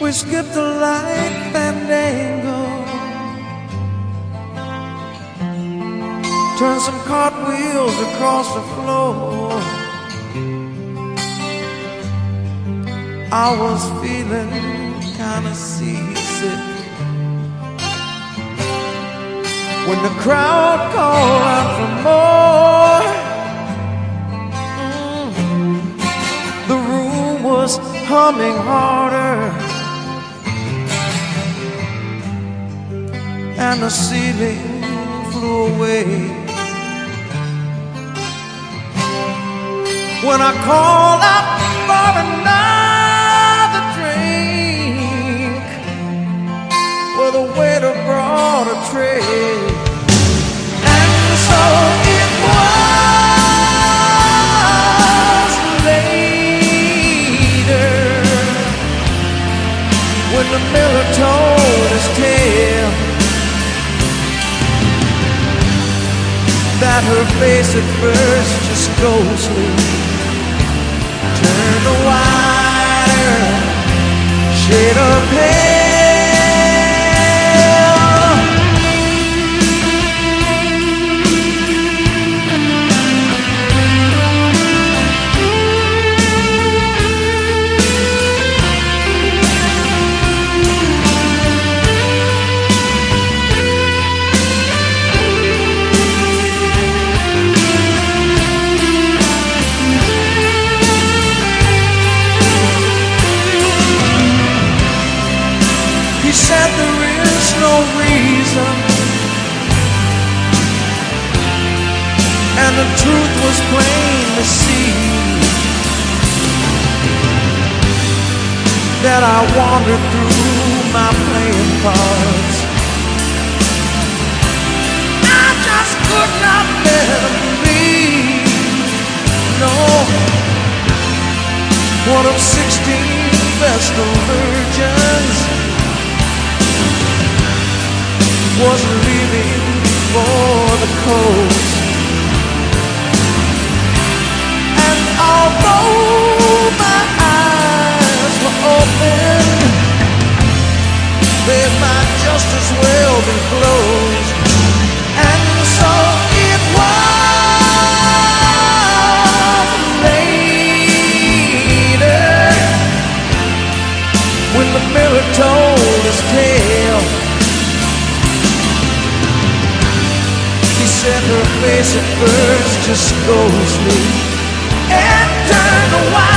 We skipped the light fandango. Turned some cartwheels across the floor. I was feeling kinda seasick when the crowd called out for more. Humming harder, and the ceiling flew away. When I called out for another the miller told his tale that her face at first just ghostly turned a wider shade of pale. He said there is no reason. And the truth was plain to see. That I wandered through my playing cards I just could not let him believe. No. One of sixteen Vestal virgins was leaving for the coast. And although my eyes were open, they might just as well be closed. Said her face at first just ghostly and turned white.